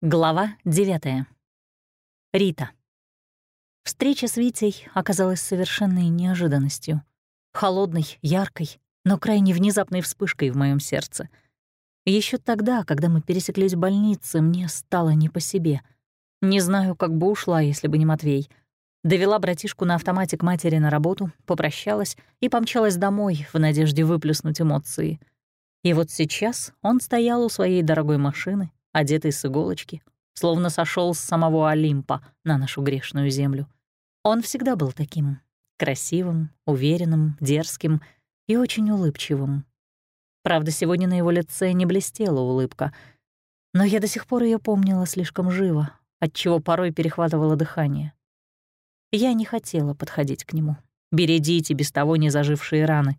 Глава 9. Рита. Встреча с Витей оказалась совершенной неожиданностью. Холодной, яркой, но крайне внезапной вспышкой в моем сердце. Еще тогда, когда мы пересеклись в больнице, мне стало не по себе. Не знаю, как бы ушла, если бы не Матвей. Довела братишку на автомате к матери на работу, попрощалась и помчалась домой в надежде выплеснуть эмоции. И вот сейчас он стоял у своей дорогой машины, одетый с иголочки, словно сошел с самого Олимпа на нашу грешную землю. Он всегда был таким — красивым, уверенным, дерзким и очень улыбчивым. Правда, сегодня на его лице не блестела улыбка, но я до сих пор ее помнила слишком живо, отчего порой перехватывало дыхание. Я не хотела подходить к нему, бередить и без того не зажившие раны.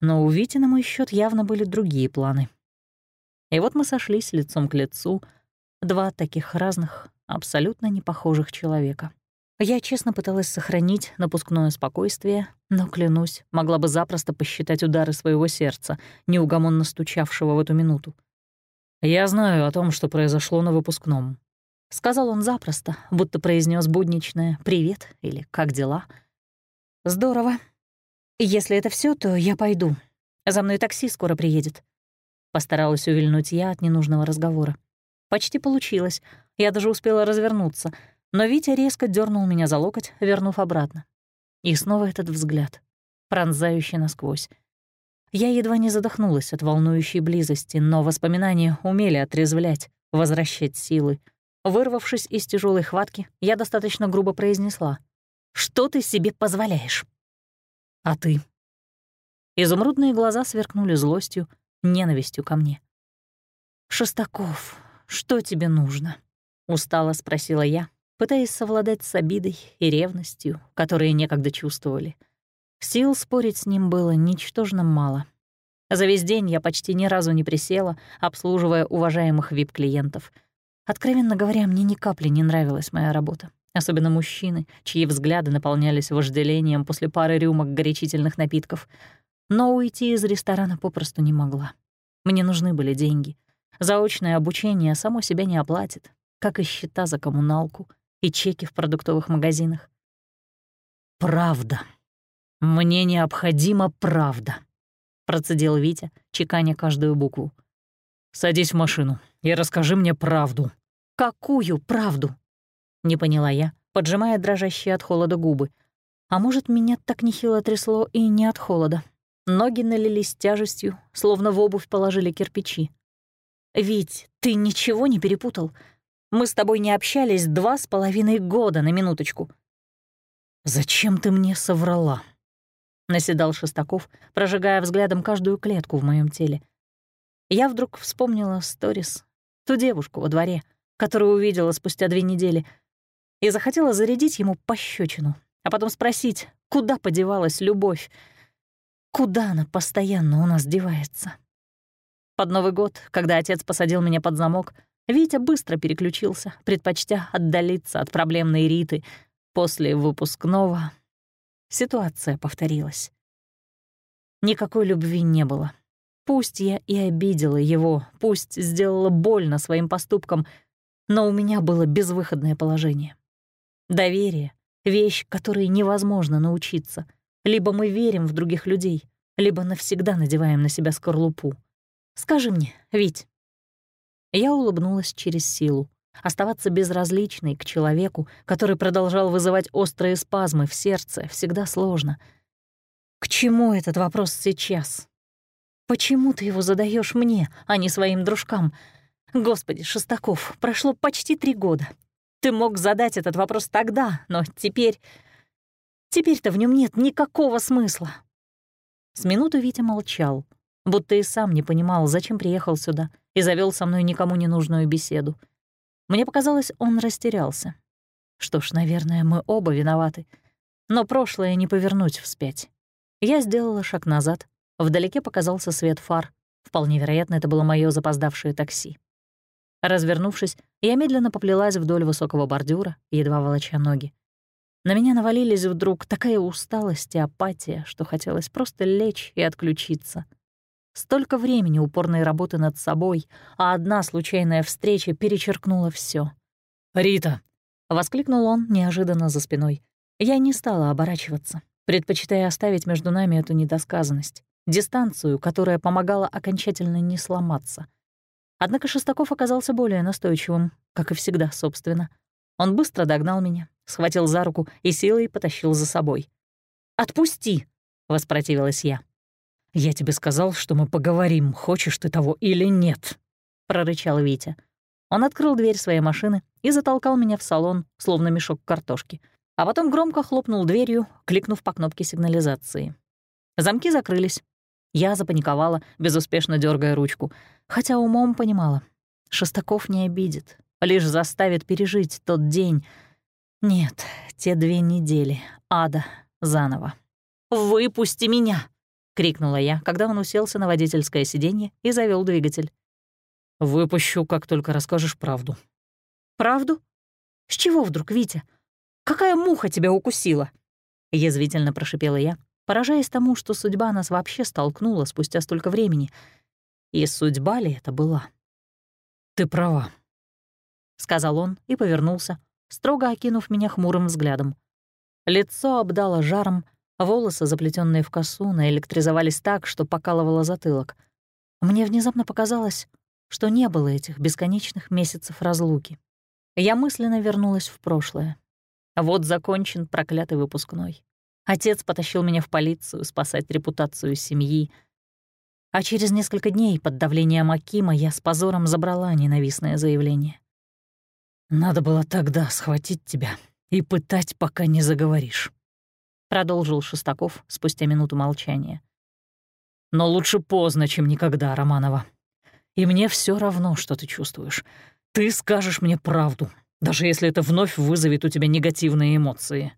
Но у Вити на мой счет явно были другие планы — и вот мы сошлись лицом к лицу, два таких разных, абсолютно не похожих человека. Я честно пыталась сохранить напускное спокойствие, но, клянусь, могла бы запросто посчитать удары своего сердца, неугомонно стучавшего в эту минуту. «Я знаю о том, что произошло на выпускном», — сказал он запросто, будто произнес будничное «привет» или «как дела?». «Здорово. Если это все, то я пойду. За мной такси скоро приедет. Постаралась увильнуть я от ненужного разговора. Почти получилось. Я даже успела развернуться. Но Витя резко дернул меня за локоть, вернув обратно. И снова этот взгляд, пронзающий насквозь. Я едва не задохнулась от волнующей близости, но воспоминания умели отрезвлять, возвращать силы. Вырвавшись из тяжелой хватки, я достаточно грубо произнесла. «Что ты себе позволяешь?» «А ты?» Изумрудные глаза сверкнули злостью, ненавистью ко мне. «Шестаков, что тебе нужно?» — устало спросила я, пытаясь совладать с обидой и ревностью, которые некогда чувствовали. Сил спорить с ним было ничтожно мало. За весь день я почти ни разу не присела, обслуживая уважаемых вип-клиентов. Откровенно говоря, мне ни капли не нравилась моя работа. Особенно мужчины, чьи взгляды наполнялись вожделением после пары рюмок горячительных напитков — но уйти из ресторана попросту не могла. Мне нужны были деньги. Заочное обучение само себя не оплатит, как и счета за коммуналку и чеки в продуктовых магазинах. «Правда. Мне необходима правда», — процедил Витя, чеканя каждую букву. «Садись в машину и расскажи мне правду». «Какую правду?» — не поняла я, поджимая дрожащие от холода губы. А может, меня так нехило трясло и не от холода, Ноги налились тяжестью, словно в обувь положили кирпичи. «Вить, ты ничего не перепутал? Мы с тобой не общались два с половиной года, на минуточку». «Зачем ты мне соврала?» — наседал Шестаков, прожигая взглядом каждую клетку в моем теле. Я вдруг вспомнила сторис, ту девушку во дворе, которую увидела спустя две недели, и захотела зарядить ему пощечину, а потом спросить, куда подевалась любовь, Куда она постоянно у нас девается? Под Новый год, когда отец посадил меня под замок, Витя быстро переключился, предпочтя отдалиться от проблемной Риты. После выпускного ситуация повторилась. Никакой любви не было. Пусть я и обидела его, пусть сделала больно своим поступкам, но у меня было безвыходное положение. Доверие — вещь, которой невозможно научиться — либо мы верим в других людей, либо навсегда надеваем на себя скорлупу. Скажи мне, Вить. Я улыбнулась через силу. Оставаться безразличной к человеку, который продолжал вызывать острые спазмы в сердце, всегда сложно. К чему этот вопрос сейчас? Почему ты его задаешь мне, а не своим дружкам? Господи, Шестаков, прошло почти три года. Ты мог задать этот вопрос тогда, но теперь... Теперь-то в нем нет никакого смысла. С минуту Витя молчал, будто и сам не понимал, зачем приехал сюда, и завел со мной никому не нужную беседу. Мне показалось, он растерялся. Что ж, наверное, мы оба виноваты. Но прошлое не повернуть вспять. Я сделала шаг назад. Вдалеке показался свет фар. Вполне вероятно, это было мое запоздавшее такси. Развернувшись, я медленно поплелась вдоль высокого бордюра, едва волоча ноги. На меня навалились вдруг такая усталость и апатия, что хотелось просто лечь и отключиться. Столько времени упорной работы над собой, а одна случайная встреча перечеркнула все. «Рита!» — воскликнул он неожиданно за спиной. Я не стала оборачиваться, предпочитая оставить между нами эту недосказанность, дистанцию, которая помогала окончательно не сломаться. Однако Шестаков оказался более настойчивым, как и всегда, собственно. Он быстро догнал меня, схватил за руку и силой потащил за собой. «Отпусти!» — воспротивилась я. «Я тебе сказал, что мы поговорим, хочешь ты того или нет», — прорычал Витя. Он открыл дверь своей машины и затолкал меня в салон, словно мешок картошки, а потом громко хлопнул дверью, кликнув по кнопке сигнализации. Замки закрылись. Я запаниковала, безуспешно дергая ручку, хотя умом понимала. Шестаков не обидит, лишь заставит пережить тот день. Нет, те две недели ада заново. «Выпусти меня!» — крикнула я, когда он уселся на водительское сиденье и завел двигатель. «Выпущу, как только расскажешь правду». «Правду? С чего вдруг, Витя? Какая муха тебя укусила?» Язвительно прошипела я, поражаясь тому, что судьба нас вообще столкнула спустя столько времени. И судьба ли это была? «Ты права», — сказал он и повернулся, строго окинув меня хмурым взглядом. Лицо обдало жаром, Волосы, заплетенные в косу, наэлектризовались так, что покалывало затылок. Мне внезапно показалось, что не было этих бесконечных месяцев разлуки. Я мысленно вернулась в прошлое. Вот закончен проклятый выпускной. Отец потащил меня в полицию спасать репутацию семьи. А через несколько дней под давлением Акима я с позором забрала ненавистное заявление. «Надо было тогда схватить тебя и пытать, пока не заговоришь», продолжил Шестаков спустя минуту молчания. «Но лучше поздно, чем никогда, Романова. И мне все равно, что ты чувствуешь. Ты скажешь мне правду, даже если это вновь вызовет у тебя негативные эмоции».